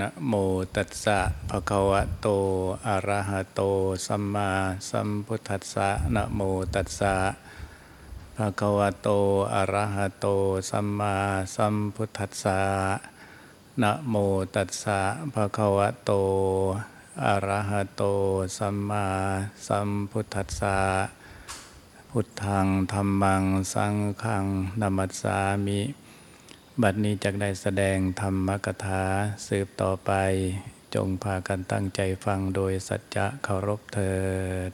นะโมตัสสะภะคะวะโต อะระหะโต สัมมาสัมพุทธัสสะนะโมตัสสะภะคะวะโต อะระหะโต สัมมาสัมพุทธัสสะนะโมตัสสะภะคะวะโต อะระหะโต สัมมาสัมพุทธัสสะพุทธังธรรมัง สังฆังนามัสสามิ บัดนี้จักได้แสดงธรรมกถาสืบต่อไป จงพากันตั้งใจฟังโดยสัจจะเคารพเถิด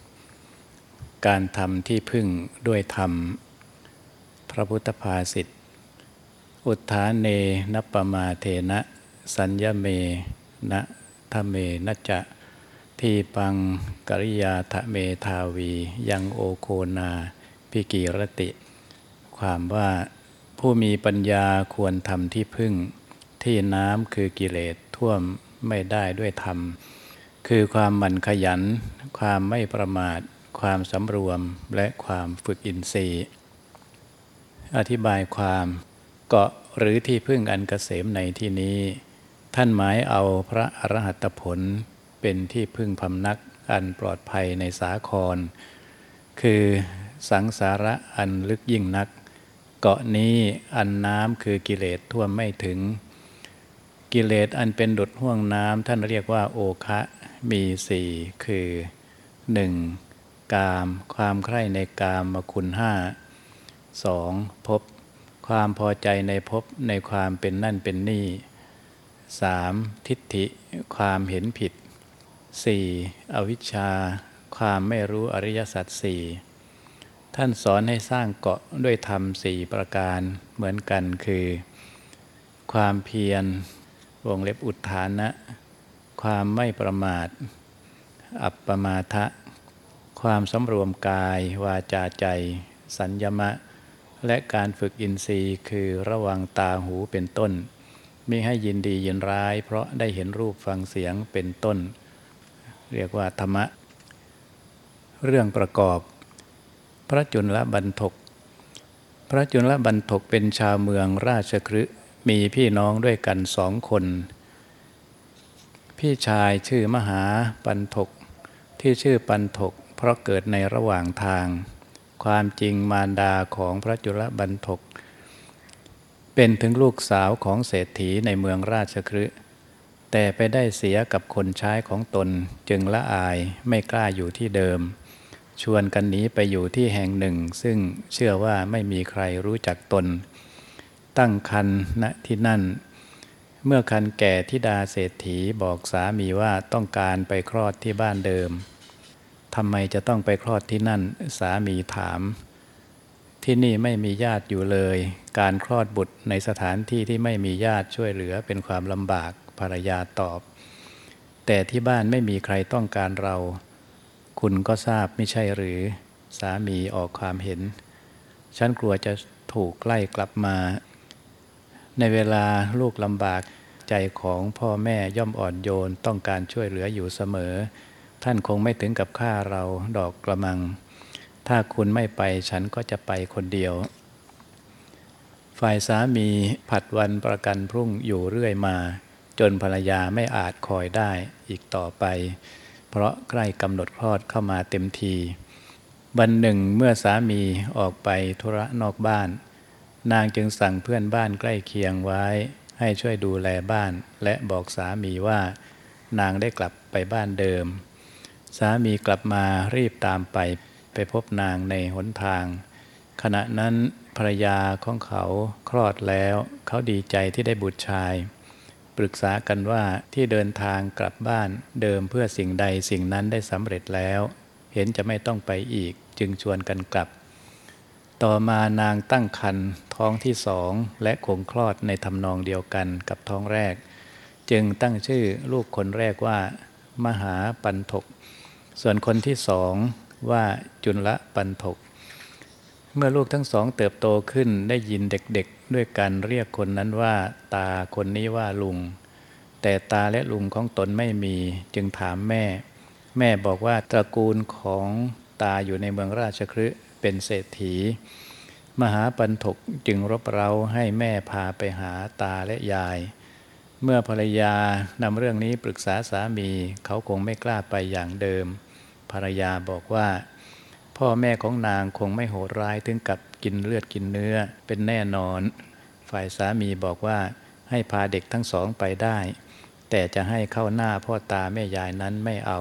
3. การทำที่พึ่งด้วยธรรม พระพุทธภาษิตอุทธาเนนปมาเทนะ สัญญเมนะทะเมนะจะทีปังกริยาทะเมทาวี ยังโอโคนา พิกีรติ ความว่าผู้มีปัญญาควรทำที่พึ่ง ที่น้ำคือกิเลสท่วมไม่ได้ด้วยธรรม คือความหมั่นขยัน ความไม่ประมาท ความสำรวมและความฝึกอินทรีย์ อธิบายความเกาะหรือที่พึ่งอันกเกษมในที่นี้ ท่านหมายเอาพระอรหัตผลเป็นที่พึ่งพำนักอันปลอดภัยในสาคร คือ สังสาระอันลึกยิ่งนัก เกาะนี้อันน้ำคือกิเลสท่วมไม่ถึง กิเลสอันเป็นดุดห่วงน้ำท่านเรียกว่าโอคะมีสี่คือ 1. กาม ความใคร่ในกามมคุณห้า 2. พบ ความพอใจในพบในความเป็นนั่นเป็นนี่ 3. ทิฏฐิ ความเห็นผิด 4. อวิชชา ความไม่รู้อริยสัจสี่ ท่านสอนให้สร้างเกาะด้วยธรรมสี่ประการเหมือนกันคือ ความเพียรวงเล็บอุทานะ ความไม่ประมาท อัปปมาทะ ความสำรวมกายวาจาใจ สัญญมะ และการฝึกอินทรีย์คือระวังตาหูเป็นต้นมิให้ยินดียินร้าย เพราะได้เห็นรูปฟังเสียงเป็นต้น เรียกว่าธรรมะ เรื่องประกอบ พระจุลบันทก พระจุลบันทกเป็นชาวเมืองราชคฤห์มีพี่น้องด้วยกันสองคน พี่ชายชื่อมหาปันทก ที่ชื่อปันทก เพราะเกิดในระหว่างทาง ความจริงมารดาของพระจุลบันทก เป็นถึงลูกสาวของเศรษฐีในเมืองราชคฤห์แต่ไปได้เสียกับคนใช้ของตนจึงละอายไม่กล้าอยู่ที่เดิม ชวนกันหนีไปอยู่ที่แห่งหนึ่ง ซึ่งเชื่อว่าไม่มีใครรู้จักตน ตั้งคันณที่นั่น เมื่อคันแก่ทิดาเศรษฐีบอกสามีว่าต้องการไปคลอดที่บ้านเดิมทำไมจะต้องไปคลอดที่นั่น สามีถาม ที่นี่ไม่มีญาติอยู่เลย การคลอดบุตรในสถานที่ที่ไม่มีญาติช่วยเหลือเป็นความลำบากภรรยาตอบ แต่ที่บ้านไม่มีใครต้องการเรา คุณก็ทราบไม่ใช่หรือสามีออกความเห็น ฉันกลัวจะถูกไล่กลับมา ในเวลาลูกลำบากใจของพ่อแม่ย่อมอ่อนโยนต้องการช่วยเหลืออยู่เสมอ ท่านคงไม่ถึงกับฆ่าเราดอกกระมัง ถ้าคุณไม่ไปฉันก็จะไปคนเดียว ฝ่ายสามีผัดวันประกันพรุ่งอยู่เรื่อยมา จนภรรยาไม่อาจคอยได้อีกต่อไป เพราะใกล้กำหนดคลอดเข้ามาเต็มที วันหนึ่งเมื่อสามีออกไปธุระนอกบ้าน นางจึงสั่งเพื่อนบ้านใกล้เคียงไว้ ให้ช่วยดูแลบ้าน และบอกสามีว่า นางได้กลับไปบ้านเดิม สามีกลับมารีบตามไปไปพบนางในหนทาง ขณะนั้นภรรยาของเขาคลอดแล้ว เขาดีใจที่ได้บุตรชาย ปรึกษากันว่าที่เดินทางกลับบ้านเดิมเพื่อสิ่งใดสิ่งนั้นได้สำเร็จแล้ว เห็นจะไม่ต้องไปอีกจึงชวนกันกลับ ต่อมานางตั้งครรภ์ท้องที่สองและคงคลอดในทำนองเดียวกันกับท้องแรก จึงตั้งชื่อลูกคนแรกว่า มหาปันทกส่วนคนที่สองว่าจุลปันทก เมื่อลูกทั้งสองเติบโตขึ้นได้ยินเด็กๆ ด้วยกันเรียกคนนั้นว่า ตาคนนี้ว่าลุง แต่ตาและลุงของตนไม่มีจึงถามแม่ แม่บอกว่าตระกูลของตาอยู่ในเมืองราชคฤห์เป็นเศรษฐี มหาปันถกจึงรบเร้าให้แม่พาไปหาตาและยาย เมื่อภรรยานำเรื่องนี้ปรึกษาสามีเขาคงไม่กล้าไปอย่างเดิม ภรรยาบอกว่า พ่อแม่ของนางคงไม่โหดร้ายถึงกับกินเลือดกินเนื้อเป็นแน่นอน ฝ่ายสามีบอกว่าให้พาเด็กทั้งสองไปได้ แต่จะให้เข้าหน้าพ่อตาแม่ยายนั้นไม่เอา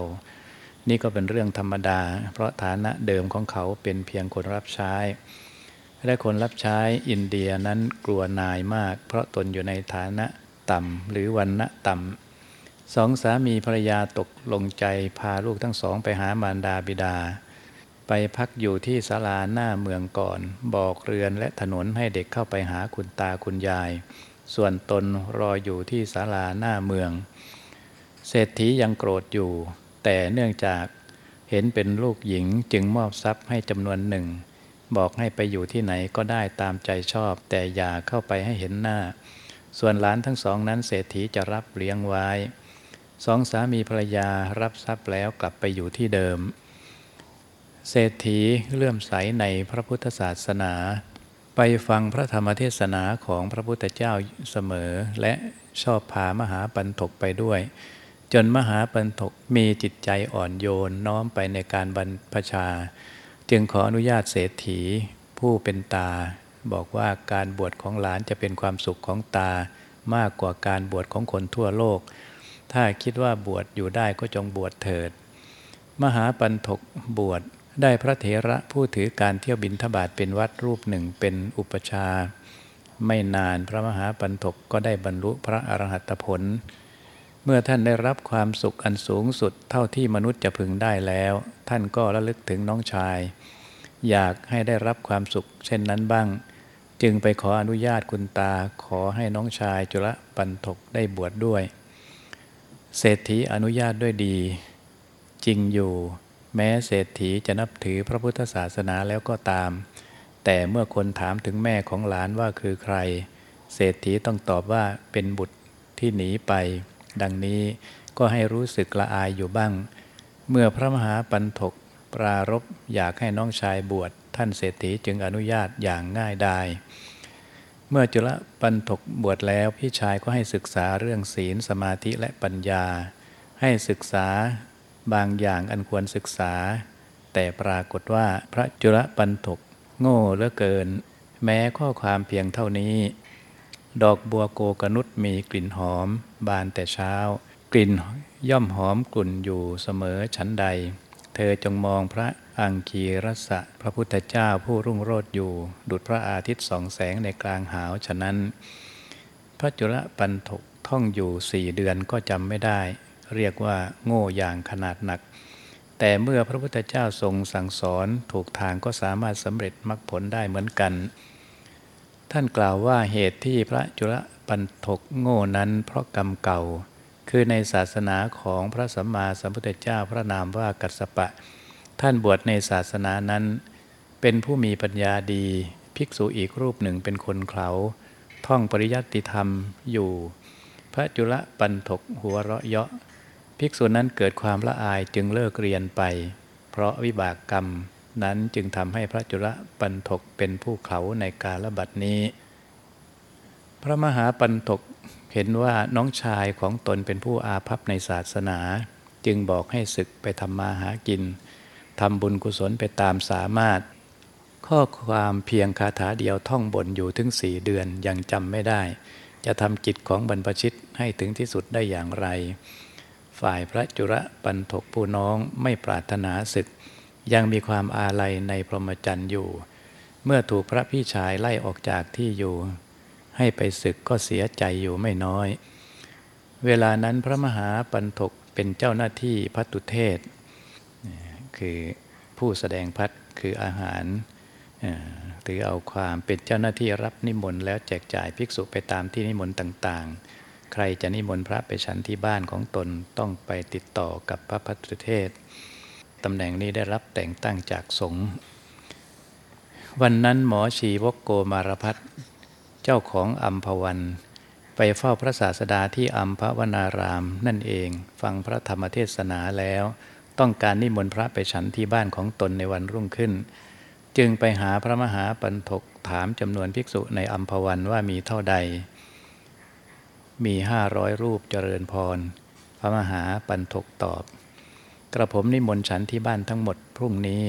นี่ก็เป็นเรื่องธรรมดา เพราะฐานะเดิมของเขาเป็นเพียงคนรับใช้ และคนรับใช้อินเดียนั้นกลัวนายมาก เพราะตนอยู่ในฐานะต่ำหรือวันณะต่ำสองสามีภรรยาตกลงใจพาลูกทั้งสองไปหามารดาบิดา ไปพักอยู่ที่ศาลาหน้าเมืองก่อน บอกเรือนและถนนให้เด็กเข้าไปหาคุณตาคุณยาย ส่วนตนรออยู่ที่ศาลาหน้าเมือง เศรษฐียังโกรธอยู่ แต่เนื่องจากเห็นเป็นลูกหญิงจึงมอบทรัพย์ให้จำนวนหนึ่ง บอกให้ไปอยู่ที่ไหนก็ได้ตามใจชอบ แต่อย่าเข้าไปให้เห็นหน้า ส่วนหลานทั้งสองนั้นเศรษฐีจะรับเลี้ยงไว้สองสามีภรรยารับทรัพย์แล้วกลับไปอยู่ที่เดิม เศรษฐีเลื่อมใสในพระพุทธศาสนา ไปฟังพระธรรมเทศนาของพระพุทธเจ้าเสมอ และชอบพามหาปันถกไปด้วย จนมหาปันถกมีจิตใจอ่อนโยนน้อมไปในการบรรพชา จึงขออนุญาตเศรษฐีผู้เป็นตา บอกว่าการบวชของหลานจะเป็นความสุขของตา มากกว่าการบวชของคนทั่วโลก ถ้าคิดว่าบวชอยู่ได้ก็จงบวชเถิด มหาปันถกบวช ได้พระเถระผู้ถือการเที่ยวบินทบาทเป็นวัดรูปหนึ่งเป็นอุปชา ไม่นานพระมหาปันถกก็ได้บรรลุพระอรหัตผล เมื่อท่านได้รับความสุขอันสูงสุดเท่าที่มนุษย์จะพึงได้แล้ว ท่านก็ระลึกถึงน้องชาย อยากให้ได้รับความสุขเช่นนั้นบ้าง จึงไปขออนุญาตคุณตาขอให้น้องชายจุลปันถกได้บวชดด้วย เศรษฐีอนุญาตด้วยดี จริงอยู่ แม้เศรษฐีจะนับถือพระพุทธศาสนาแล้วก็ตาม แต่เมื่อคนถามถึงแม่ของหลานว่าคือใคร เศรษฐีต้องตอบว่าเป็นบุตรที่หนีไป ดังนี้ก็ให้รู้สึกละอายอยู่บ้าง เมื่อพระมหาปันถกปรารบอยากให้น้องชายบวชท่านเศรษฐีจึงอนุญาตอย่างง่ายดายเมื่อจุลปันถกบวชแล้วพี่ชายก็ให้ศึกษาเรื่องศีลสมาธิและปัญญา ให้ศึกษา บางอย่างอันควรศึกษา แต่ปรากฏว่าพระจุลปันถกโง่เหลือเกิน แม้ข้อความเพียงเท่านี้ ดอกบัวโกกนุษมีกลิ่นหอม บานแต่เช้า กลิ่นย่อมหอมกลุ่นอยู่เสมอชั้นใด เธอจงมองพระอังคีรสะพระพุทธเจ้าผู้รุ่งโรจน์อยู่ ดุจพระอาทิตย์ส่องแสงในกลางหาวฉะนั้น พระจุลปันถกท่องอยู่สี่เดือนก็จำไม่ได้ เรียกว่าโง่อย่างขนาดหนัก แต่เมื่อพระพุทธเจ้าทรงสั่งสอนถูกทางก็สามารถสำเร็จมรรคผลได้เหมือนกัน ท่านกล่าวว่าเหตุที่พระจุลปันถกโง่นั้นเพราะกรรมเก่า คือในศาสนาของพระสัมมาสัมพุทธเจ้าพระนามว่ากัสสปะ ท่านบวชในศาสนานั้น เป็นผู้มีปัญญาดี ภิกษุอีกรูปหนึ่งเป็นคนเขาท่องปริยัติธรรมอยู่ พระจุลปันถกหัวเราะเยาะ ภิกษุนั้นเกิดความละอายจึงเลิกเรียนไป เพราะวิบากกรรมนั้นจึงทำให้พระจุลปันถกเป็นผู้เขาในกาลบัดนี้ พระมหาปันถกเห็นว่าน้องชายของตนเป็นผู้อาภัพในศาสนา จึงบอกให้ศึกไปทำมาหากินทำบุญกุศลไปตามสามารถ ข้อความเพียงคาถาเดียวท่องบนอยู่ถึงสี่เดือนยังจำไม่ได้ จะทำจิตของบรรพชิตให้ถึงที่สุดได้อย่างไร ฝ่ายพระจุระปันถกผู้น้องไม่ปรารถนาศึก ยังมีความอาลัยในพรหมจรรย์อยู่ เมื่อถูกพระพี่ชายไล่ออกจากที่อยู่ ให้ไปศึกก็เสียใจอยู่ไม่น้อย เวลานั้นพระมหาปันถกเป็นเจ้าหน้าที่พัตุเทศ คือผู้แสดงพัดคืออาหารหรือเอาความเป็นเจ้าหน้าที่รับนิมนต์แล้วแจกจ่ายภิกษุไปตามที่นิมนต์ต่างๆ ใครจะนิมนต์พระไปฉันที่บ้านของตนต้องไปติดต่อกับพระพัตุเทศตำแหน่งนี้ได้รับแต่งตั้งจากสงฆ์วันนั้นหมอชีวกโกมารพัฒเจ้าของอัมพวัน ไปเฝ้าพระศาสดาที่อัมพวนารามนั่นเอง ฟังพระธรรมเทศนาแล้ว ต้องการนิมนต์พระไปฉันที่บ้านของตนในวันรุ่งขึ้น จึงไปหาพระมหาปันถกถามจำนวนภิกษุในอัมพวันว่ามีเท่าใด มีห้าร้อยรูปเจริญพร พระมหาปันทกตอบ กระผมนิมนต์ฉันที่บ้านทั้งหมดพรุ่งนี้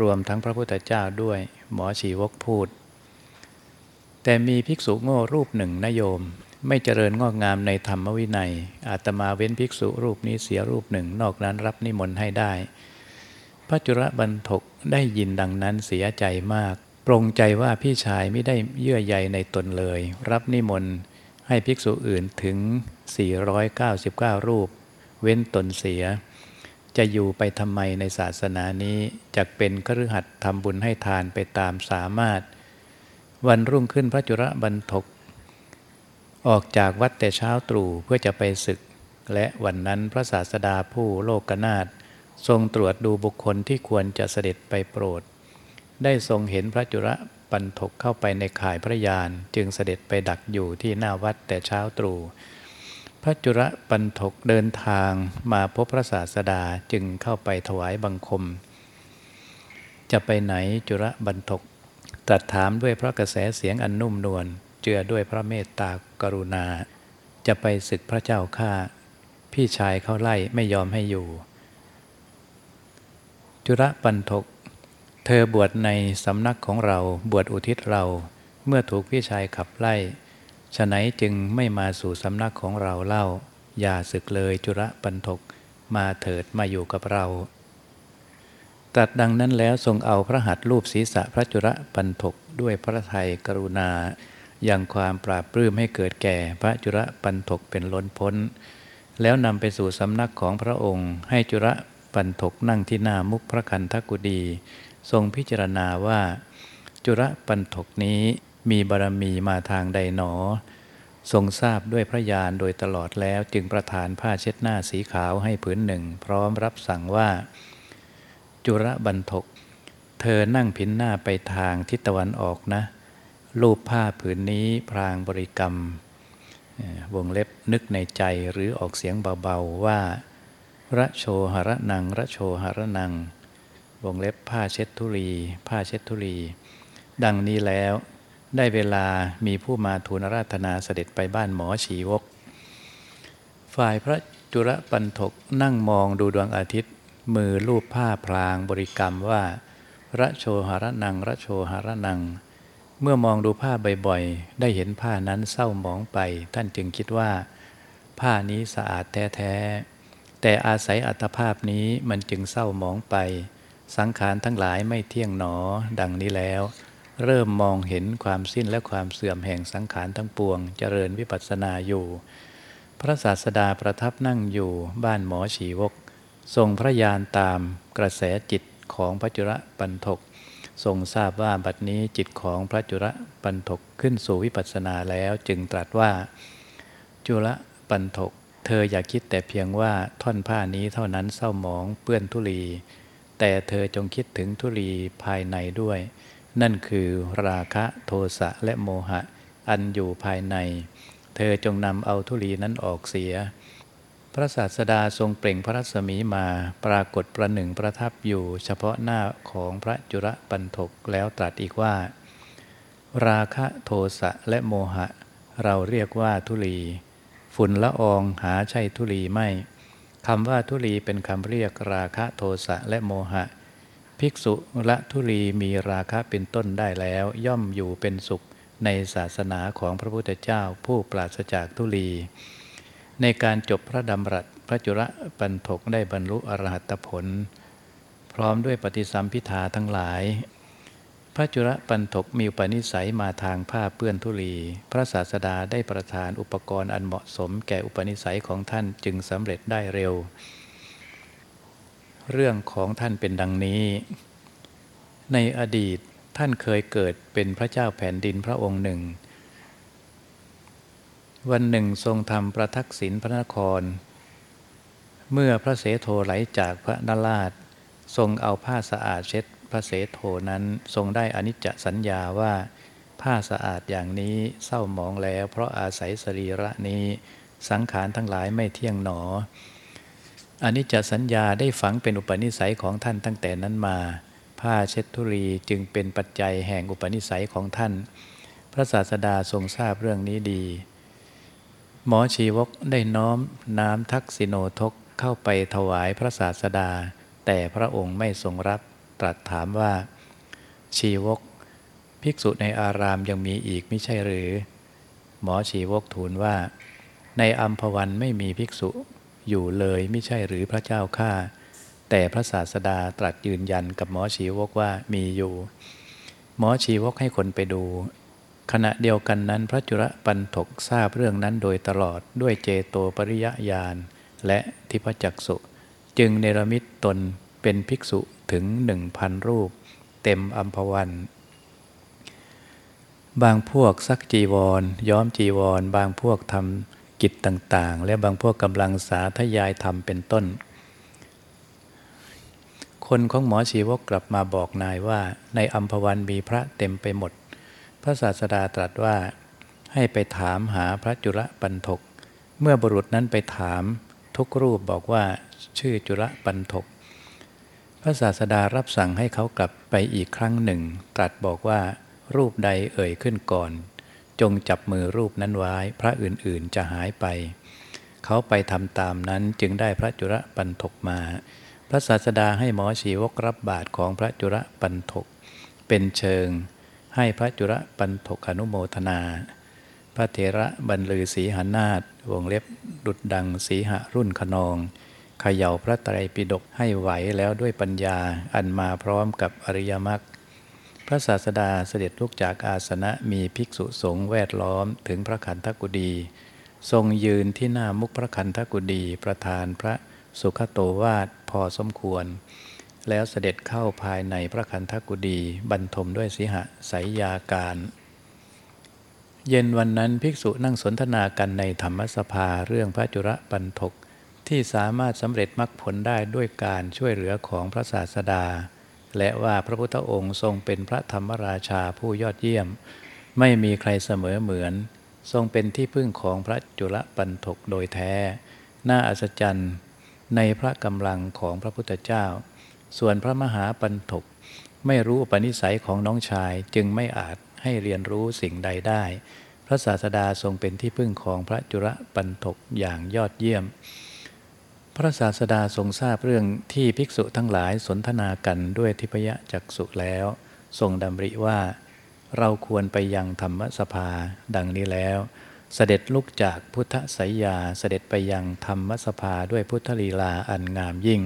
รวมทั้งพระพุทธเจ้าด้วยหมอชีวกพูด แต่มีภิกษุโง่รูปหนึ่งนโยม ไม่เจริญงอกงามในธรรมวินัย อาตมาเว้นภิกษุรูปนี้เสียรูปหนึ่งนอกนั้นรับนิมนต์ให้ได้ พระจุระบันทกได้ยินดังนั้นเสียใจมาก ปรงใจว่าพี่ชายไม่ได้เยื่อใยในตนเลย รับนิมนต์ ให้ภิกษุอื่นถึง 499 รูป เว้นตนเสีย จะอยู่ไปทำไมในศาสนานี้จะเป็นคฤหัสทำบุญให้ทานไปตามสามารถ วันรุ่งขึ้นพระจุรบันทก ออกจากวัดแต่เช้าตรู่เพื่อจะไปศึก และวันนั้นพระศาสดาผู้โลกนาถทรงตรวจดูบุคคลที่ควรจะเสด็จไปโปรด ได้ทรงเห็นพระจุระ ปันทกเข้าไปในข่ายพระยานจึงเสด็จไปดักอยู่ที่หน้าวัดแต่เช้าตรู่พระจุระปันทกเดินทางมาพบพระศาสดาจึงเข้าไปถวายบังคม จะไปไหนจุระบันทกตรัสถามด้วยพระกระแสเสียงอันนุ่มนวลเจือด้วยพระเมตตากรุณา จะไปศึกพระเจ้าข้าพี่ชายเขาไล่ไม่ยอมให้อยู่ จุระปันทก เธอบวชในสำนักของเราบวชอุทิศเรา เมื่อถูกพี่ชายขับไล่ฉะไหนจึงไม่มาสู่สำนักของเราเล่า อย่าศึกเลยจุระปันทกมาเถิดมาอยู่กับเราตัดดังนั้นแล้วทรงเอาพระหัตถ์รูปศีรษะพระจุระปันทกด้วยพระทัยกรุณา อย่างความปราบปลื้มให้เกิดแก่พระจุระปันทกเป็นล้นพ้น แล้วนำไปสู่สำนักของพระองค์ ให้จุระปันทกนั่งที่หน้ามุกพระคันธกุดี ทรงพิจารณาว่า จุระปันทกนี้มีบารมีมาทางใดหนอ ทรงทราบด้วยพระญาณโดยตลอดแล้วจึงประทานผ้าเช็ดหน้าสีขาวให้ผืนหนึ่ง พร้อมรับสั่งว่า จุระบันทก เธอนั่งผินหน้าไปทางทิศตะวันออกนะรูปผ้าผืนนี้พรางบริกรรม วงเล็บนึกในใจหรือออกเสียงเบา ๆ ว่า ระโชหระนัง ระโชหระนัง วงเล็บผ้าเช็ดทุลี ผ้าเช็ดทุลี ดังนี้แล้วได้เวลามีผู้มาทูลราธนาเสด็จไปบ้านหมอชีวก ฝ่ายพระจุลปันทกนั่งมองดูดวงอาทิตย์ มือลูบผ้าพลางบริกรรมว่า ระโชหารนัง ระโชหารนัง เมื่อมองดูผ้าบ่อยๆ ได้เห็นผ้านั้นเศร้าหมองไป ท่านจึงคิดว่า ผ้านี้สะอาดแท้ๆ แต่อาศัยอัตภาพนี้มันจึงเศร้าหมองไป สังขารทั้งหลายไม่เที่ยงหนอ ดังนี้แล้ว เริ่มมองเห็นความสิ้นและความเสื่อมแห่งสังขารทั้งปวง เจริญวิปัสสนาอยู่ พระศาสดาประทับนั่งอยู่บ้านหมอฉีวก ทรงพระญาณตามกระแสจิตของพระจุระปันทกทรงทราบว่าบัดนี้จิตของพระจุระปันทกขึ้นสู่วิปัสสนาแล้วจึงตรัสว่า จุระปันทกเธออย่าคิดแต่เพียงว่าท่อนผ้านี้เท่านั้นเศร้าหมองเปื้อนทุลี แต่เธอจงคิดถึงทุลีภายในด้วย นั่นคือราคะโทสะและโมหะ อันอยู่ภายใน เธอจงนำเอาทุลีนั้นออกเสีย พระศาสดาทรงเปล่งพระรัศมีมาปรากฏประหนึ่งประทับอยู่เฉพาะหน้าของพระจุระปันทกแล้วตรัสอีกว่า ราคะโทสะและโมหะ เราเรียกว่าทุลี ฝุ่นละอองหาใช่ทุลีไม่ คำว่าทุลีเป็นคำเรียกราคะโทสะและโมหะ ภิกษุละทุลีมีราคะเป็นต้นได้แล้ว ย่อมอยู่เป็นสุขในศาสนาของพระพุทธเจ้าผู้ปราศจากทุลี ในการจบพระดำรัสพระจุระปันทกได้บรรลุอรหัตผล พร้อมด้วยปฏิสัมพิธาทั้งหลาย พระจุระปันทกมีอุปณิสัยมาทางผ้าเปื้อนทุลี พระศาสดาได้ประทานอุปกรณ์อันเหมาะสมแก่อุปนิสัยของท่านจึงสำเร็จได้เร็ว เรื่องของท่านเป็นดังนี้ ในอดีตท่านเคยเกิดเป็นพระเจ้าแผ่นดินพระองค์หนึ่ง วันหนึ่งทรงทำประทักษิณพระนคร เมื่อพระเสโทไหลจากพระนราชทรงเอาผ้าสะอาดเช็ด พระเสโทนั้นทรงได้อนิจจสัญญาว่าผ้าสะอาดอย่างนี้เศร้าหมองแล้ว เพราะอาศัยสรีระนี้สังขารทั้งหลายไม่เที่ยงหนออนิจจสัญญาได้ฝังเป็นอุปนิสัยของท่านตั้งแต่นั้นมา ผ้าเช็ดทุลีจึงเป็นปัจจัยแห่งอุปนิสัยของท่าน พระศาสดาทรงทราบเรื่องนี้ดี หมอชีวกได้น้อมน้ำทักษิโนทกเข้าไปถวายพระศาสดา แต่พระองค์ไม่ทรงรับ ตรัสถามว่า ชีวก ภิกษุในอารามยังมีอีกไม่ใช่หรือ หมอชีวกทูลว่า ในอัมพวันไม่มีภิกษุอยู่เลยไม่ใช่หรือพระเจ้าข้าแต่พระศาสดาตรัสยืนยันกับหมอชีวกว่ามีอยู่ หมอชีวกให้คนไปดู ขณะเดียวกันนั้นพระจุลปันถกทราบเรื่องนั้นโดยตลอดด้วยเจโตปริยญาณและทิพจักสุ จึงเนรมิตตน เป็นภิกษุถึงหนึ่งพันรูป เต็มอัมพวัน บางพวกซักจีวร ย้อมจีวร บางพวกทำกิจต่างๆ และบางพวกกำลังสาธยายธรรมเป็นต้น คนของหมอชีวกกลับมาบอกนายว่า ในอัมพวันมีพระเต็มไปหมด พระศาสดาตรัสว่าให้ไปถามหาพระจุลปันทก เมื่อบุรุษนั้นไปถามทุกรูปบอกว่าชื่อจุลปันทก พระศาสดารับสั่งให้เขากลับไปอีกครั้งหนึ่ง ตรัสบอกว่า รูปใดเอ่ยขึ้นก่อน จงจับมือรูปนั้นไว้ พระอื่นๆจะหายไป เขาไปทำตามนั้นจึงได้พระจุลปันทกมา พระศาสดาให้หมอชีวกรับบาทของพระจุลปันทกเป็นเชิง ให้พระจุลปันทกอนุโมทนา พระเถระบรรลือสีหานาฏวงเล็บดุดดังสีหรุ่นขนอง เขย่าพระไตรปิฎกให้ไหวแล้วด้วยปัญญาอันมาพร้อมกับอริยมรรคพระศาสดาเสด็จลุกจากอาสนะมีภิกษุสงฆ์แวดล้อมถึงพระขันธกุฎีทรงยืนที่หน้ามุกพระขันธกุฎีประธานพระสุขโตวาทพอสมควร แล้วเสด็จเข้าภายในพระขันธกุฎีบรรทมด้วยสีหะสายยาการเย็นวันนั้นภิกษุนั่งสนทนากันในธรรมสภาเรื่องพระจุระปันทก ที่สามารถสำเร็จมรรคผลได้ด้วยการช่วยเหลือของพระศาสดา และว่าพระพุทธองค์ทรงเป็นพระธรรมราชาผู้ยอดเยี่ยม ไม่มีใครเสมอเหมือน ทรงเป็นที่พึ่งของพระจุลปันถกโดยแท้ น่าอัศจรรย์ในพระกำลังของพระพุทธเจ้า ส่วนพระมหาปันถกไม่รู้ปณิสัยของน้องชายจึงไม่อาจให้เรียนรู้สิ่งใดได้ พระศาสดาทรงเป็นที่พึ่งของพระจุลปันถกอย่างยอดเยี่ยม พระศาสดาทรงทราบเรื่องที่ภิกษุทั้งหลายสนทนากันด้วยทิพยจักสุแล้ว ทรงดำริว่า เราควรไปยังธรรมสภา ดังนี้แล้ว เสด็จลุกจากพุทธสยยาเสด็จไปยังธรรมสภาด้วยพุทธลีลาอันงามยิ่ง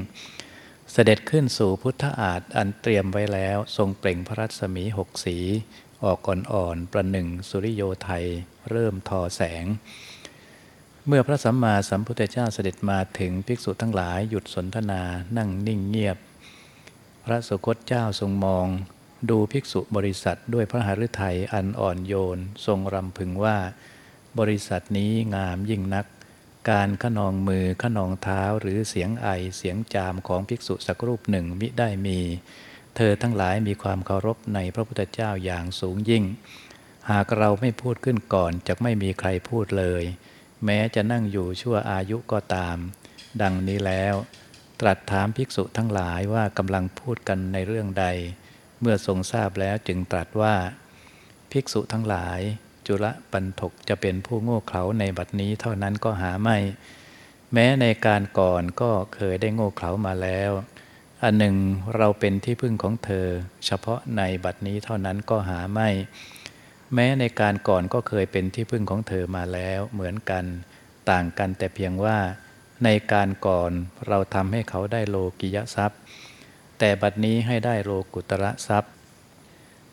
เสด็จขึ้นสู่พุทธอาฏอันเตรียมไว้แล้ว ทรงเปล่งพระรัศมีหกสี ออกอ่อนๆประหนึ่งสุริโยไทย เริ่มทอแสง เมื่อพระสัมมาสัมพุทธเจ้าเสด็จมาถึงภิกษุทั้งหลายหยุดสนทนานั่งนิ่งเงียบ พระสุคตเจ้าทรงมอง ดูภิกษุบริษัทด้วยพระหฤทัยอันอ่อนโยน ทรงรำพึงว่า บริษัทนี้งามยิ่งนัก การขนองมือขนองเท้าหรือเสียงไอเสียงจามของภิกษุสักรูปหนึ่งมิได้มี เธอทั้งหลายมีความเคารพในพระพุทธเจ้าอย่างสูงยิ่ง หากเราไม่พูดขึ้นก่อนจะไม่มีใครพูดเลย แม้จะนั่งอยู่ชั่วอายุก็ตาม ดังนี้แล้ว ตรัสถามภิกษุทั้งหลายว่ากำลังพูดกันในเรื่องใด เมื่อทรงทราบแล้วจึงตรัสว่า ภิกษุทั้งหลาย จุลปันถกจะเป็นผู้โง่เขลาในบัดนี้เท่านั้นก็หาไม่ แม้ในการก่อนก็เคยได้โง่เขลามาแล้ว อันหนึ่งเราเป็นที่พึ่งของเธอ เฉพาะในบัดนี้เท่านั้นก็หาไม่ แม้ในการก่อนก็เคยเป็นที่พึ่งของเธอมาแล้วเหมือนกัน ต่างกันแต่เพียงว่า ในการก่อนเราทำให้เขาได้โลกิยทรัพย์ แต่บัดนี้ให้ได้โลกุตระทรัพย์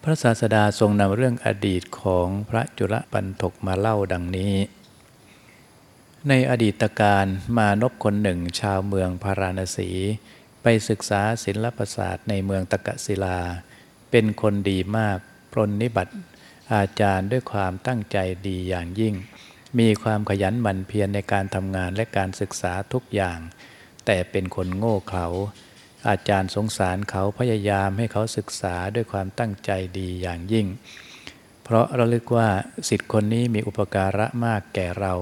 พระศาสดาทรงนำเรื่องอดีตของพระจุลปันถกมาเล่าดังนี้ ในอดีตการมานพคนหนึ่งชาวเมืองพาราณสี ไปศึกษาศิลปศาสตร์ในเมืองตะกะศิลา เป็นคนดีมากปรนนิบัติ อาจารย์ด้วยความตั้งใจดีอย่างยิ่ง มีความขยันหมั่นเพียรในการทำงานและการศึกษาทุกอย่าง แต่เป็นคนโง่เขลาอาจารย์สงสารเขาพยายามให้เขาศึกษาด้วยความตั้งใจดีอย่างยิ่ง เพราะเราลึกว่าสิทธิ์คนนี้มีอุปการะมากแก่เรา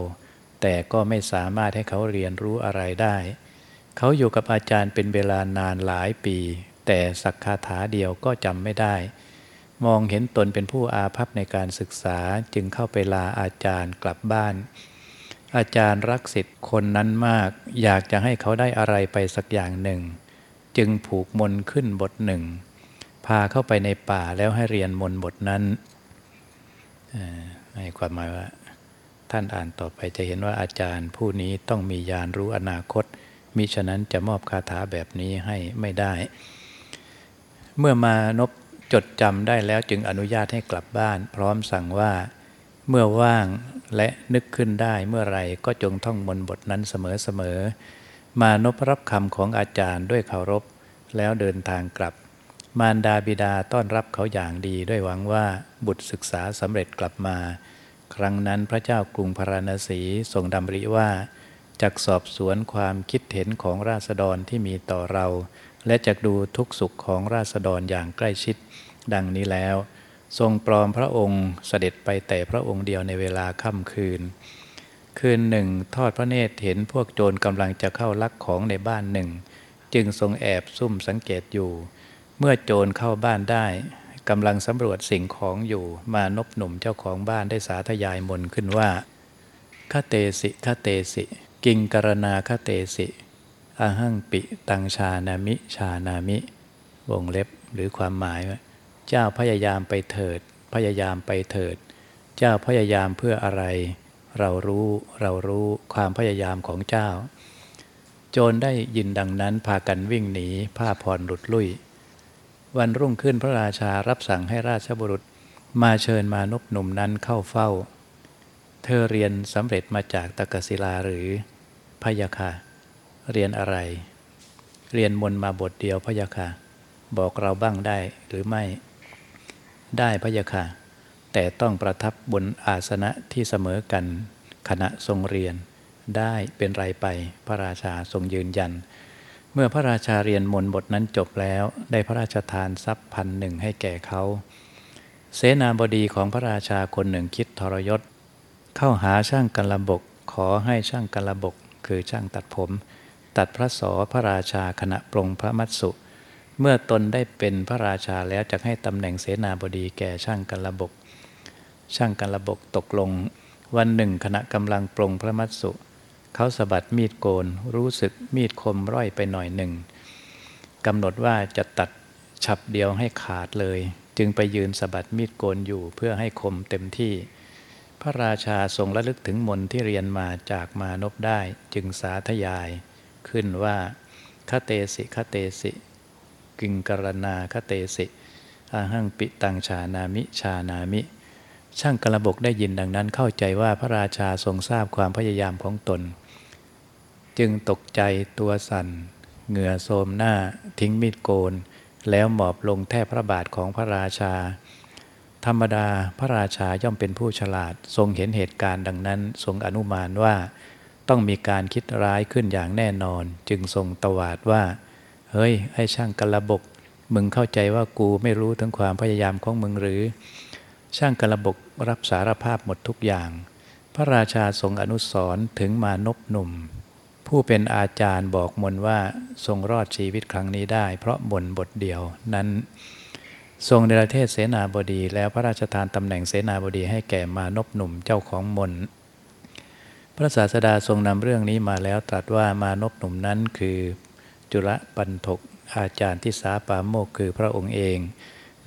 แต่ก็ไม่สามารถให้เขาเรียนรู้อะไรได้ เขาอยู่กับอาจารย์เป็นเวลานานหลายปี แต่สักคาถาเดียวก็จำไม่ได้ มองเห็นตนเป็นผู้อาภัพในการศึกษาจึงเข้าไปลาอาจารย์กลับบ้าน อาจารย์รักสิทธิ์คนนั้นมาก อยากจะให้เขาได้อะไรไปสักอย่างหนึ่ง จึงผูกมนขึ้นบทหนึ่ง พาเข้าไปในป่าแล้วให้เรียนมนบทนั้นให้ความหมายว่า ท่านอ่านต่อไปจะเห็นว่าอาจารย์ผู้นี้ต้องมียานรู้อนาคต มิฉะนั้นจะมอบคาถาแบบนี้ให้ไม่ได้ เมื่อมานพ จดจำได้แล้วจึงอนุญาตให้กลับบ้าน พร้อมสั่งว่า เมื่อว่างและนึกขึ้นได้เมื่อไรก็จงท่องมนบทนั้นเสมอๆมานพรับคำของอาจารย์ด้วยเคารพ แล้วเดินทางกลับ มารดาบิดาต้อนรับเขาอย่างดีด้วยหวังว่าบุตรศึกษาสำเร็จกลับมา ครั้งนั้นพระเจ้ากรุงพาราณสีทรงดำริว่าจักสอบสวนความคิดเห็นของราษฎรที่มีต่อเรา และจักดูทุกสุขของราษฎรอย่างใกล้ชิด ดังนี้แล้ว ทรงปลอมพระองค์เสด็จไปแต่พระองค์เดียวในเวลาค่ำคืน คืนหนึ่งทอดพระเนตรเห็นพวกโจรกำลังจะเข้าลักของในบ้านหนึ่ง จึงทรงแอบซุ่มสังเกตอยู่ เมื่อโจรเข้าบ้านได้กำลังสำรวจสิ่งของอยู่มานบหนุ่มเจ้าของบ้านได้สาธยายมนขึ้นว่าคาเตสิคาเตสิ กิงกรณาคเตสิ อาหังปิตังชานามิ ชานามิ วงเล็บหรือความหมายว่าเจ้าพยายามไปเถิด พยายามไปเถิด เจ้าพยายามเพื่ออะไร เรารู้เรารู้ความพยายามของเจ้า โจรได้ยินดังนั้นพากันวิ่งหนีผ้าพรหลุดลุ่ย วันรุ่งขึ้นพระราชารับสั่งให้ราชบุรุษมาเชิญมานพหนุ่มนั้นเข้าเฝ้า เธอเรียนสำเร็จมาจากตะกศิลาหรือพยาค่ะ เรียนอะไร เรียนมนมาบทเดียวพยาค่ะ บอกเราบ้างได้หรือไม่ ได้พยาค่ะ แต่ต้องประทับบนอาสนะที่เสมอกัน ขณะทรงเรียน ได้เป็นไรไปพระราชาทรงยืนยัน เมื่อพระราชาเรียนมนบทนั้นจบแล้ว ได้พระราชทานทรัพย์พันหนึ่งให้แก่เขาเสนาบดีของพระราชาคนหนึ่งคิดทรยศ เข้าหาช่างกันระบก ขอให้ช่างกันระบก คือช่างตัดผม ตัดพระสอพระราชาขณะปรงพระมัตสุ เมื่อตนได้เป็นพระราชาแล้วจะให้ตำแหน่งเสนาบดีแก่ช่างกันระบก ช่างกันระบกตกลง วันหนึ่งขณะกำลังปรงพระมัตสุเขาสะบัดมีดโกน รู้สึกมีดคมร่อยไปหน่อยหนึ่งกำหนดว่าจะตัดฉับเดียวให้ขาดเลย จึงไปยืนสะบัดมีดโกนอยู่เพื่อให้คมเต็มที่ พระราชาทรงระลึกถึงมนที่เรียนมาจากมานพได้จึงสาธยาย ขึ้นว่าคเตสิคเตสิ กิงกรณาคเตสิอาหังปิตังชานามิชานามิ ช่างกระบกได้ยินดังนั้นเข้าใจว่าพระราชาทรงทราบความพยายามของตน จึงตกใจตัวสัน่น เหงื่อโสมหน้าทิ้งมีดโกน แล้วหมอบลงแทบพระบาทของพระราชา ธรรมดาพระราชาย่อมเป็นผู้ฉลาด ทรงเห็นเหตุการณ์ดังนั้น ทรงอนุมานว่า ต้องมีการคิดร้ายขึ้นอย่างแน่นอน จึงทรงตวาดว่า เฮ้ย ไอ้ช่างกระบก มึงเข้าใจว่ากูไม่รู้ถึงความพยายามของมึงหรือ ช่างกระบกรับสารภาพหมดทุกอย่าง พระราชาทรงอนุสรถึงมานพหนุ่ม ผู้เป็นอาจารย์บอกมนว่าทรงรอดชีวิตครั้งนี้ได้ เพราะบนบทเดียวนั้น ทรงในประเทศเสนาบดีแล้วพระราชทานตำแหน่งเสนาบดีให้แก่มานพหนุ่มเจ้าของมน ระศาสดาทรงนำเรื่องนี้มาแล้วตรัสว่ามานพหนุ่มนั้นคือ จุลปันทกอาจารย์ที่สาปามโมกคือพระองค์เอง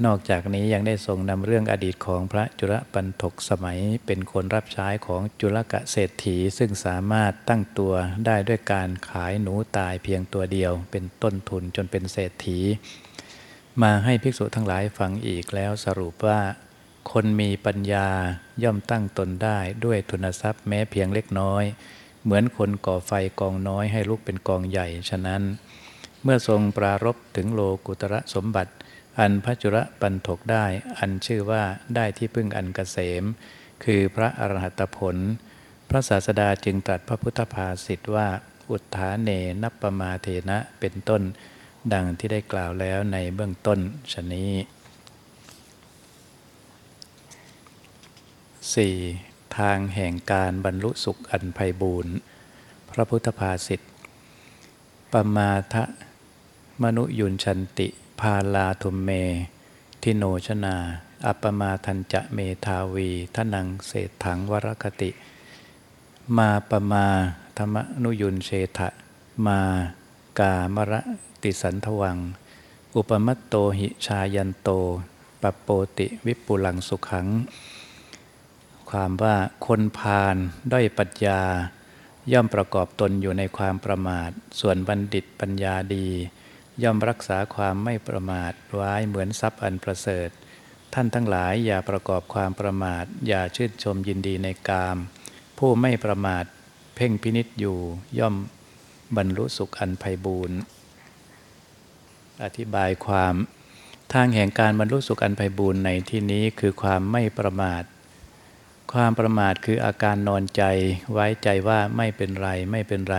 นอกจากนี้ยังได้ทรงนำเรื่องอดีตของพระจุลปันทกสมัยเป็นคนรับใช้ของจุลกะเศรษฐีซึ่งสามารถตั้งตัวได้ด้วยการขายหนูตายเพียงตัวเดียว เป็นต้นทุนจนเป็นเศรษฐี มาให้ภิกษุทั้งหลายฟังอีกแล้วสรุปว่า คนมีปัญญาย่อมตั้งตนได้ด้วยทุนทรัพย์แม้เพียงเล็กน้อย เหมือนคนก่อไฟกองน้อยให้ลุกเป็นกองใหญ่ ฉะนั้น เมื่อทรงปรารบถึงโลกุตระสมบัติ อันพระจุระปันถกได้ อันชื่อว่าได้ที่พึ่งอันกเกษม คือพระอรหัตผล พระศาสดาจึงตรัสพระพุทธภาษิตว่า อุทธาเนนัปปมาเทนะเป็นต้น ดังที่ได้กล่าวแล้วในเบื้องต้นชนี้ 4. ทางแห่งการบรรลุสุขอันไพบูรณ์พระพุทธภาษิตปมาทะมนุยุนชันติ พาลาทุมเม ทิโนชนา อัปปมาทันจะเมทาวีทนังเศษถังวรคติ มาปมาธรรมนุยุนเชทะ มากามระติสันทวัง อุปมัตโตหิชายันโต ปปโปติวิปุลังสุขัง ความว่าคนพาลด้อยปัญญา ย่อมประกอบตนอยู่ในความประมาท ส่วนบัณฑิตปัญญาดี ย่อมรักษาความไม่ประมาทไว้เหมือนทรัพย์อันประเสริฐ ท่านทั้งหลายอย่าประกอบความประมาท อย่าชื่นชมยินดีในกาม ผู้ไม่ประมาทเพ่งพินิษอยู่ย่อมบรรลุสุขอันไพบูรณ์อธิบายความทางแห่งการบรรลุสุขอันไพบูรณ์ในที่นี้คือความไม่ประมาท ความประมาทคืออาการนอนใจไว้ใจว่าไม่เป็นไรไม่เป็นไร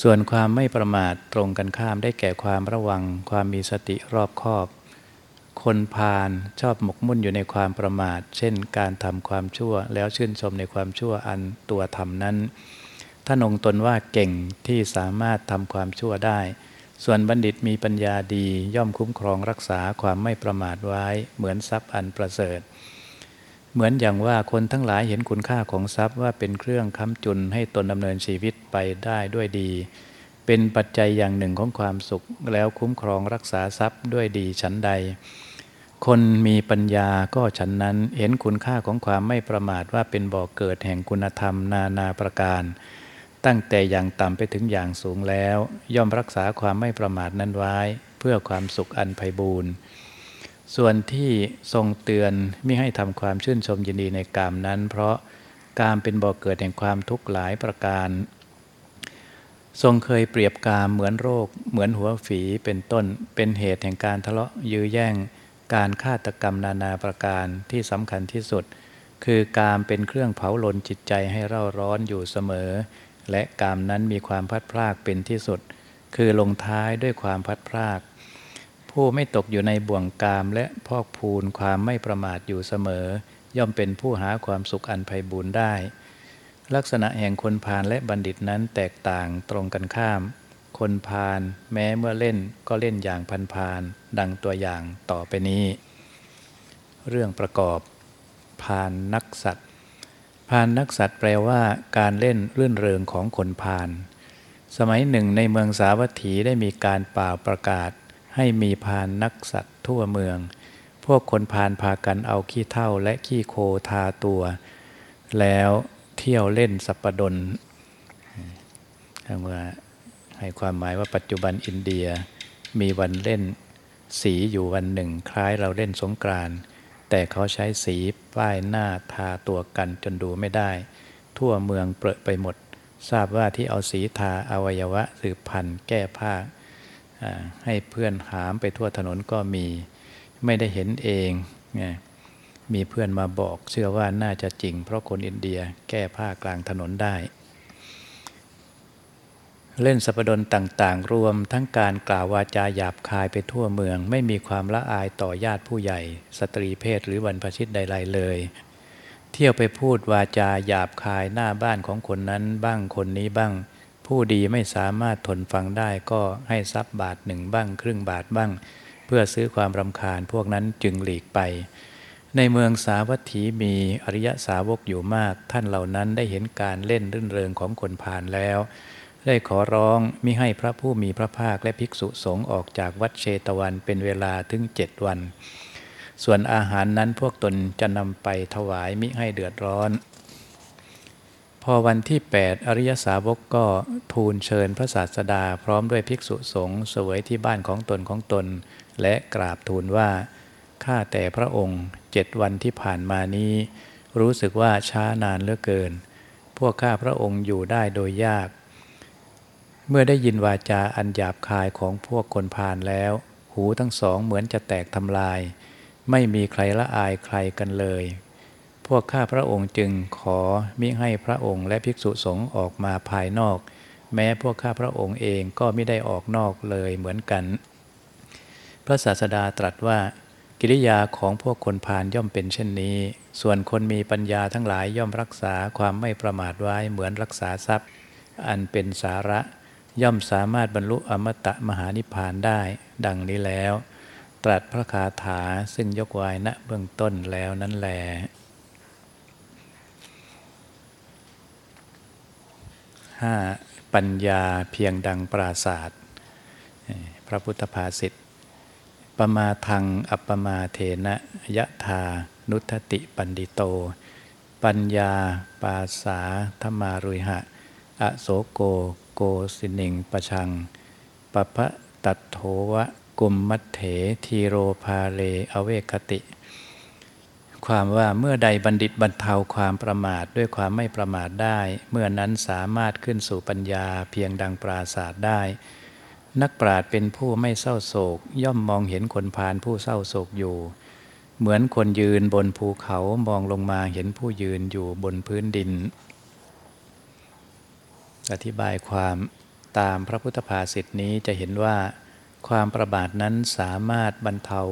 ส่วนความไม่ประมาทตรงกันข้ามได้แก่ความระวัง ความมีสติรอบคอบ คนพาลชอบหมกมุ่นอยู่ในความประมาท เช่น การทำความชั่วแล้วชื่นชมในความชั่วอันตัวทำนั้นท่านองตนว่าเก่งที่สามารถทำความชั่วได้ ส่วนบัณฑิตมีปัญญาดีย่อมคุ้มครองรักษาความไม่ประมาทไว้เหมือนทรัพย์อันประเสริฐ เหมือนอย่างว่าคนทั้งหลายเห็นคุณค่าของทรัพย์ว่าเป็นเครื่องค้ำจุนให้ตนดำเนินชีวิตไปได้ด้วยดี เป็นปัจจัยอย่างหนึ่งของความสุขแล้วคุ้มครองรักษาทรัพย์ด้วยดีฉันใด คนมีปัญญาก็ฉันนั้นเห็นคุณค่าของความไม่ประมาทว่าเป็นบ่อกเกิดแห่งคุณธรรมนานาประการ ตั้งแต่อย่างต่ำไปถึงอย่างสูงแล้ว ย่อมรักษาความไม่ประมาทนั้นไว้ เพื่อความสุขอันไพบูรณ์ ส่วนที่ทรงเตือนไม่ให้ทำความชื่นชมยินดีในกามนั้น เพราะกามเป็นบ่อกเกิดแห่งความทุกข์หลายประการ ทรงเคยเปรียบกามเหมือนโรค เหมือนหัวฝีเป็นต้นเป็นเหตุแห่งการทะเลาะยื้อแย่ง การฆาตกรรมนานาประการที่สำคัญที่สุด คือกามเป็นเครื่องเผาลนจิตใจให้เร่าร้อนอยู่เสมอ และกามนั้นมีความพัดพรากเป็นที่สุด คือลงท้ายด้วยความพัดพราก ผู้ไม่ตกอยู่ในบ่วงกามและพอกพูนความไม่ประมาทอยู่เสมอ ย่อมเป็นผู้หาความสุขอันไพบูรณ์ได้ ลักษณะแห่งคนพาลและบัณฑิตนั้นแตกต่างตรงกันข้าม คนพาลแม้เมื่อเล่นก็เล่นอย่างพันพาลดังตัวอย่างต่อไปนี้ เรื่องประกอบ พานนักสัตว์พานนักสัตว์แปลว่าการเล่นรื่นเริงของคนพาลสมัยหนึ่งในเมืองสาวัตถีได้มีการเป่าประกาศ ให้มีพานนักสัตว์ทั่วเมือง พวกคนพาลพากันเอาขี้เท่าและขี้โคทาตัว แล้วเที่ยวเล่นสัปปดนคำว่าให้ความหมายว่าปัจจุบันอินเดียมีวันเล่นสีอยู่วันหนึ่ง คล้ายเราเล่นสงกรานต์แต่เขาใช้สีป้ายหน้าทาตัวกันจนดูไม่ได้ ทั่วเมืองเปรอะไปหมด ทราบว่าที่เอาสีทาอวัยวะสืบพันธุ์แก้ผ้า ให้เพื่อนหามไปทั่วถนนก็มีไม่ได้เห็นเองไงมีเพื่อนมาบอกเชื่อว่าน่าจะจริง เพราะคนอินเดียแก้ผ้ากลางถนนได้ เล่นสัปดนต่างๆ รวมทั้งการกล่าววาจาหยาบคายไปทั่วเมือง ไม่มีความละอายต่อญาติผู้ใหญ่ สตรีเพศหรือบรรพชิตใดๆเลย เที่ยวไปพูดวาจาหยาบคายหน้าบ้านของคนนั้นบ้างคนนี้บ้าง ผู้ดีไม่สามารถทนฟังได้ก็ให้ทรัพย์บาทหนึ่งบ้าง ครึ่งบาทบ้าง เพื่อซื้อความรำคาญพวกนั้นจึงหลีกไป ในเมืองสาวัตถีมีอริยสาวกอยู่มาก ท่านเหล่านั้นได้เห็นการเล่นรื่นเริงของคนพาลแล้ว ได้ขอร้องมิให้พระผู้มีพระภาคและภิกษุสงฆ์ออกจากวัดเชตวันเป็นเวลาถึงเจ็ดวัน ส่วนอาหารนั้นพวกตนจะนำไปถวายมิให้เดือดร้อน พอวันที่ 8 อริยสาวกก็ทูลเชิญพระศาสดา พร้อมด้วยภิกษุสงฆ์เสวยที่บ้านของตนของตน และกราบทูลว่า ข้าแต่พระองค์เจ็ดวันที่ผ่านมานี้ รู้สึกว่าช้านานเหลือเกิน พวกข้าพระองค์อยู่ได้โดยยาก เมื่อได้ยินวาจาอันหยาบคายของพวกคนพาลแล้ว หูทั้งสองเหมือนจะแตกทำลาย ไม่มีใครละอายใครกันเลย วกข้าพระองค์จึงขอมิให้พระองค์และภิกษุสงฆ์ออกมาภายนอก แม้พวกข้าพระองค์เองก็ไม่ได้ออกนอกเลยเหมือนกัน พระศาสดาตรัสว่า กิริยาของพวกคนพาลย่อมเป็นเช่นนี้ ส่วนคนมีปัญญาทั้งหลายย่อมรักษาความไม่ประมาทไว้เหมือนรักษาทรัพย์ อันเป็นสาระย่อมสามารถบรรลุอมตะมหานิพพานได้ ดังนี้แล้ว ตรัสพระคาถาซึ่งยกไว้ณเบื้องต้นแล้วนั้นแหละ ห้าปัญญาเพียงดังปราศาสตร์พระพุทธภาษิตปมาทังอัปปมาเทนะยะธานุทติปันดิโต ปัญญาปาสาธมารุยหะ อโสโกโกสินิงประชังปะพะตัดโถวะกุมมัตเถทีโรพาเลอเวคติ ความว่าเมื่อใดบัณฑิตบรรเทาความประมาทด้วยความไม่ประมาทได้ เมื่อนั้นสามารถขึ้นสู่ปัญญาเพียงดังปราศาสตร์ได้ นักปราดเป็นผู้ไม่เศร้าโศก ย่อมมองเห็นคนพานผู้เศร้าโศกอยู่ เหมือนคนยืนบนภูเขามองลงมาเห็นผู้ยืนอยู่บนพื้นดิน อธิบายความตามพระพุทธภาษิตนี้จะเห็นว่า ความประมาทนั้นสามารถบรรเทา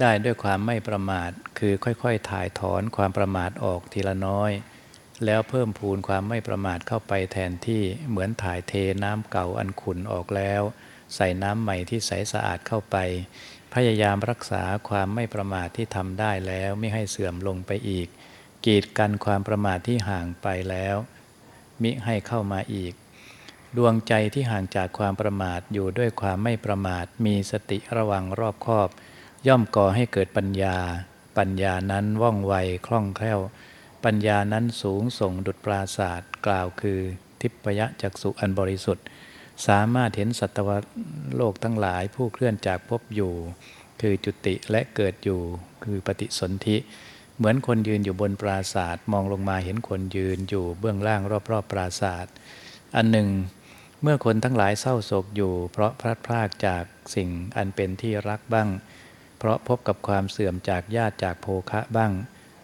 ได้ด้วยความไม่ประมาท คือค่อยๆ ถ่ายถอนความประมาทออกทีละน้อย แล้วเพิ่มพูนความไม่ประมาทเข้าไปแทนที่เหมือนถ่ายเทน้ำเก่าอันขุ่นออกแล้ว ใส่น้ำใหม่ที่ใสสะอาดเข้าไป พยายามรักษาความไม่ประมาทที่ทำได้แล้วไม่ให้เสื่อมลงไปอีก กีดกันความประมาทที่ห่างไปแล้ว มิให้เข้ามาอีก ดวงใจที่ห่างจากความประมาทอยู่ด้วยความไม่ประมาทมีสติระวังรอบคอบ ย่อมก่อให้เกิดปัญญา ปัญญานั้นว่องไวคล่องแคล่ว ปัญญานั้นสูงส่งดุจปราศาสตร์กล่าวคือ ทิพยจักสุอันบริสุทธิ์ สามารถเห็นสัตวโลกทั้งหลายผู้เคลื่อนจากภพอยู่ คือจุติและเกิดอยู่ คือปฏิสนธิ เหมือนคนยืนอยู่บนปราศาสตร์มองลงมาเห็นคนยืนอยู่เบื้องล่างรอบๆปราศาสตร์อันหนึ่งเมื่อคนทั้งหลายเศร้าโศกอยู่ เพราะพลัดพรากจากสิ่งอันเป็นที่รักบ้าง เพราะพบกับความเสื่อมจากญาติจากโภคะบ้าง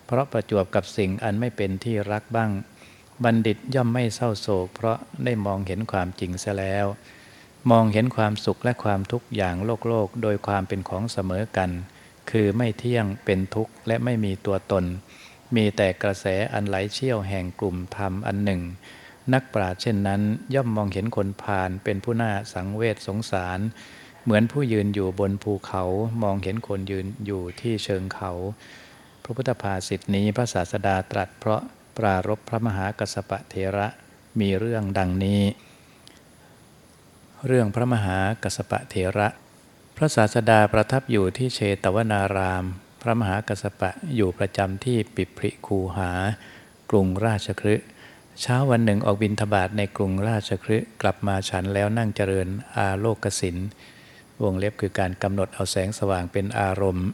เพราะประจวบกับสิ่งอันไม่เป็นที่รักบ้าง บัณฑิตย่อมไม่เศร้าโศก เพราะได้มองเห็นความจริงเสียแล้ว มองเห็นความสุขและความทุกข์อย่างโลกโลกโดยความเป็นของเสมอกัน คือไม่เที่ยงเป็นทุกข์และไม่มีตัวตน มีแต่กระแสอันไหลเชี่ยวแห่งกลุ่มธรรมอันหนึ่งนักปราชญ์เช่นนั้นย่อมมองเห็นคนพาลเป็นผู้น่าสังเวชสงสาร เหมือนผู้ยืนอยู่บนภูเขามองเห็นคนยืนอยู่ที่เชิงเขา พระพุทธภาษิตนี้พระศาสดาตรัสเพราะปรารบพระมหากัสสปะเทระมีเรื่องดังนี้ เรื่องพระมหากัสสปะเทระ พระศาสดาประทับอยู่ที่เชตวนาราม พระมหากัสสปะอยู่ประจำที่ปิพริคูหา กรุงราชคฤห์เช้าวันหนึ่งออกบินทบาทในกรุงราชคฤห์กลับมาฉันแล้วนั่งเจริญอาโลกสิน วงเล็บคือการกำหนดเอาแสงสว่างเป็นอารมณ์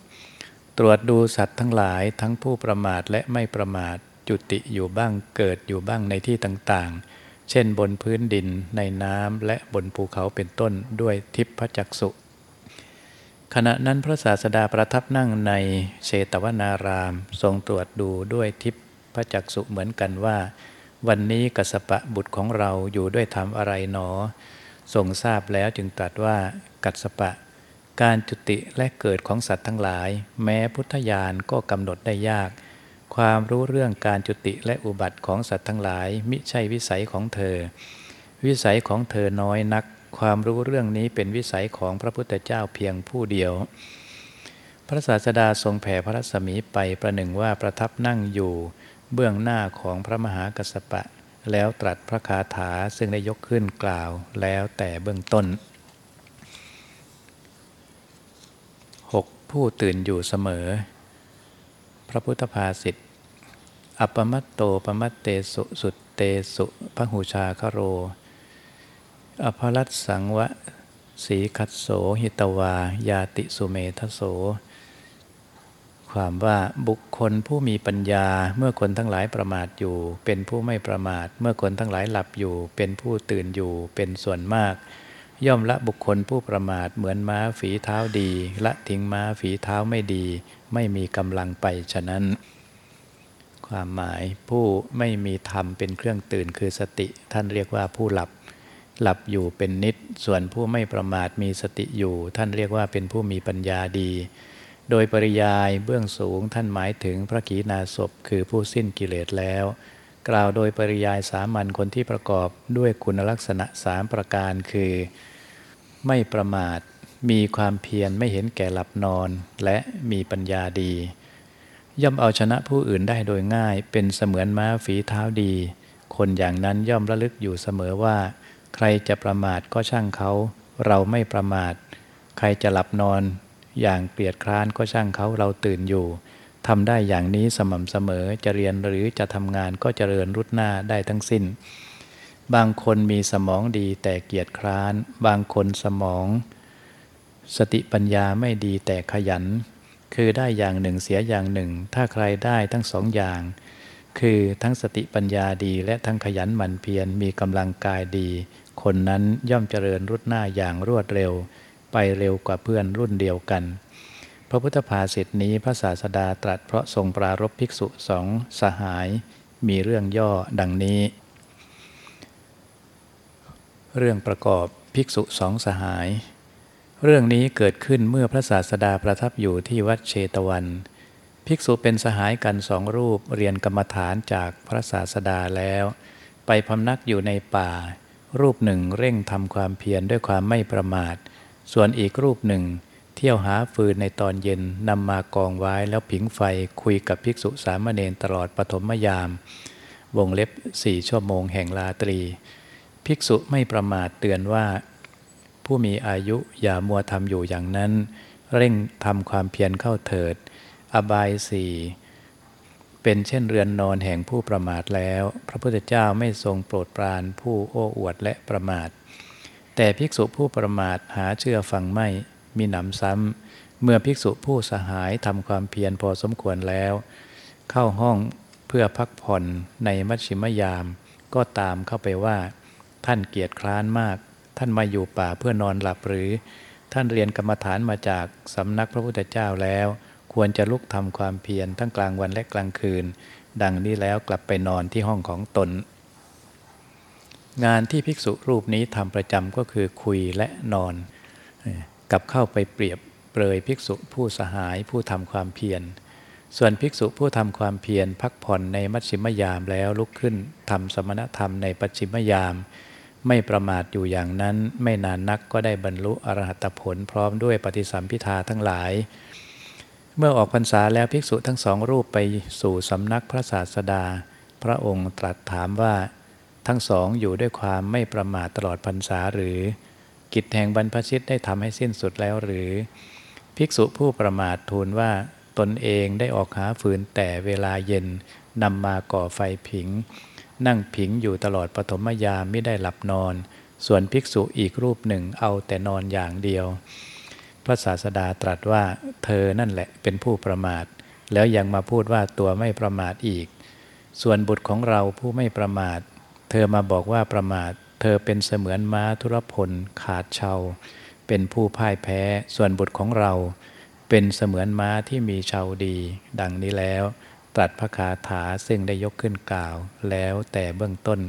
ตรวจดูสัตว์ทั้งหลายทั้งผู้ประมาทและไม่ประมาทจุติอยู่บ้างเกิดอยู่บ้างในที่ต่างๆ เช่นบนพื้นดินในน้ำและบนภูเขาเป็นต้นด้วยทิพจักสุขณะนั้นพระศาสดาประทับนั่งในเชตวนาราม ทรงตรวจดูด้วยทิพจักสุเหมือนกันว่า วันนี้กสปะบุตรของเราอยู่ด้วยธรรมอะไรหนอ ทรงทราบแล้วจึงตรัสว่า กัสปะ การจุติและเกิดของสัตว์ทั้งหลาย แม้พุทธญาณก็กำหนดได้ยาก ความรู้เรื่องการจุติและอุบัติของสัตว์ทั้งหลาย มิใช่วิสัยของเธอ วิสัยของเธอน้อยนัก ความรู้เรื่องนี้เป็นวิสัยของพระพุทธเจ้าเพียงผู้เดียว พระศาสดาทรงแผ่พระรัศมีไปประหนึ่งว่าประทับนั่งอยู่ เบื้องหน้าของพระมหากัสสปะแล้วตรัสพระคาถาซึ่งได้ยกขึ้นกล่าวแล้วแต่เบื้องต้น ผู้ตื่นอยู่เสมอ พระพุทธภาษิตอัปมัตโตปมัตเตสุสุตเตสุพหูชาคโร อภรัตสังวะสีคัตโสหิตวา ยาติสุเมทโส ความว่าบุคคลผู้มีปัญญาเมื่อคนทั้งหลายประมาทอยู่ เป็นผู้ไม่ประมาท เมื่อคนทั้งหลายหลับอยู่ เป็นผู้ตื่นอยู่เป็นส่วนมาก ย่อมละบุคคลผู้ประมาทเหมือนม้าฝีเท้าดี ละทิ้งม้าฝีเท้าไม่ดี ไม่มีกำลังไปฉะนั้น ความหมายผู้ไม่มีธรรมเป็นเครื่องตื่นคือสติ ท่านเรียกว่าผู้หลับ หลับอยู่เป็นนิด ส่วนผู้ไม่ประมาทมีสติอยู่ ท่านเรียกว่าเป็นผู้มีปัญญาดี โดยปริยายเบื้องสูงท่านหมายถึงพระขีณาสพคือผู้สิ้นกิเลสแล้ว กล่าวโดยปริยายสามัญคนที่ประกอบด้วยคุณลักษณะสามประการคือ ไม่ประมาท มีความเพียรไม่เห็นแก่หลับนอน และมีปัญญาดี ย่อมเอาชนะผู้อื่นได้โดยง่าย เป็นเสมือนม้าฝีเท้าดี คนอย่างนั้นย่อมระลึกอยู่เสมอว่า ใครจะประมาทก็ช่างเขา เราไม่ประมาท ใครจะหลับนอน อย่างเกลียดคร้านก็ช่างเขาเราตื่นอยู่ ทำได้อย่างนี้สม่ำเสมอจะเรียนหรือจะทำงานก็เจริญรุดหน้าได้ทั้งสิ้น บางคนมีสมองดีแต่เกียจคร้าน บางคนสมอง สติปัญญาไม่ดีแต่ขยัน คือได้อย่างหนึ่งเสียอย่างหนึ่ง ถ้าใครได้ทั้งสองอย่าง คือทั้งสติปัญญาดีและทั้งขยันหมั่นเพียรมีกำลังกายดี คนนั้นย่อมเจริญรุดหน้าอย่างรวดเร็ว ไปเร็วกว่าเพื่อนรุ่นเดียวกัน พระพุทธภาษิตนี้พระศาสดาตรัสเพราะทรงปรารบภิกษุสองสหาย มีเรื่องย่อดังนี้ เรื่องประกอบภิกษุสองสหาย เรื่องนี้เกิดขึ้นเมื่อพระศาสดาประทับอยู่ที่วัดเชตวัน ภิกษุเป็นสหายกันสองรูปเรียนกรรมฐานจากพระศาสดาแล้ว ไปพำนักอยู่ในป่า รูปหนึ่งเร่งทำความเพียรด้วยความไม่ประมาท ส่วนอีกรูปหนึ่ง เที่ยวหาฟืนในตอนเย็นนำมากองไว้แล้วผิงไฟคุยกับภิกษุสามเณรตลอดปฐมยาม วงเล็บสี่ชั่วโมงแห่งลาตรี ภิกษุไม่ประมาทเตือนว่า ผู้มีอายุอย่ามัวทำอยู่อย่างนั้น เร่งทำความเพียรเข้าเถิด อบายสี่เป็นเช่นเรือนนอนแห่งผู้ประมาทแล้ว พระพุทธเจ้าไม่ทรงโปรดปรานผู้โอ้อวดและประมาท แต่ภิกษุผู้ประมาทหาเชื่อฟังไม่ มีหนำซ้ำเมื่อภิกษุผู้สหายทำความเพียรพอสมควรแล้ว เข้าห้องเพื่อพักผ่อนในมัชชิมยาม ก็ตามเข้าไปว่า ท่านเกียรติคร้านมาก ท่านมาอยู่ป่าเพื่อนอนหลับหรือ ท่านเรียนกรรมฐานมาจากสำนักพระพุทธเจ้าแล้ว ควรจะลุกทำความเพียรทั้งกลางวันและกลางคืน ดังนี้แล้วกลับไปนอนที่ห้องของตนงานที่ภิกษุรูปนี้ทำประจำก็คือคุยและนอน กับเข้าไปเปรียบเปรยภิกษุผู้สหายผู้ทำความเพียร ส่วนภิกษุผู้ทำความเพียรพักผ่อนในมัชชิมยามแล้วลุกขึ้นทำสมณธรรมในปัจฉิมยาม ไม่ประมาทอยู่อย่างนั้นไม่นานนักก็ได้บรรลุอรหัตผลพร้อมด้วยปฏิสัมพิทาทั้งหลาย เมื่อออกพรรษาแล้วภิกษุทั้งสองรูปไปสู่สำนักพระศาสดา พระองค์ตรัสถามว่าทั้งสองอยู่ด้วยความไม่ประมาทตลอดพรรษาหรือ กิจแห่งบรรพชิตได้ทำให้สิ้นสุดแล้วหรือ ภิกษุผู้ประมาททูลว่าตนเองได้ออกหาฟืนแต่เวลาเย็นนำมาก่อไฟผิง นั่งผิงอยู่ตลอดปฐมยามไม่ได้หลับนอน ส่วนภิกษุอีกรูปหนึ่งเอาแต่นอนอย่างเดียว พระศาสดาตรัสว่าเธอนั่นแหละเป็นผู้ประมาท แล้วยังมาพูดว่าตัวไม่ประมาทอีก ส่วนบุตรของเราผู้ไม่ประมาท เธอมาบอกว่าประมาท เธอเป็นเสมือนม้าทุรพลขาดเชาเป็นผู้พ่ายแพ้ส่วนบุตรของเรา เป็นเสมือนม้าที่มีเชาดี ดังนี้แล้ว ตรัสพระคาถาซึ่งได้ยกขึ้นกล่าว แล้วแต่เบื้องต้น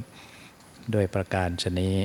ด้วยประการชนี้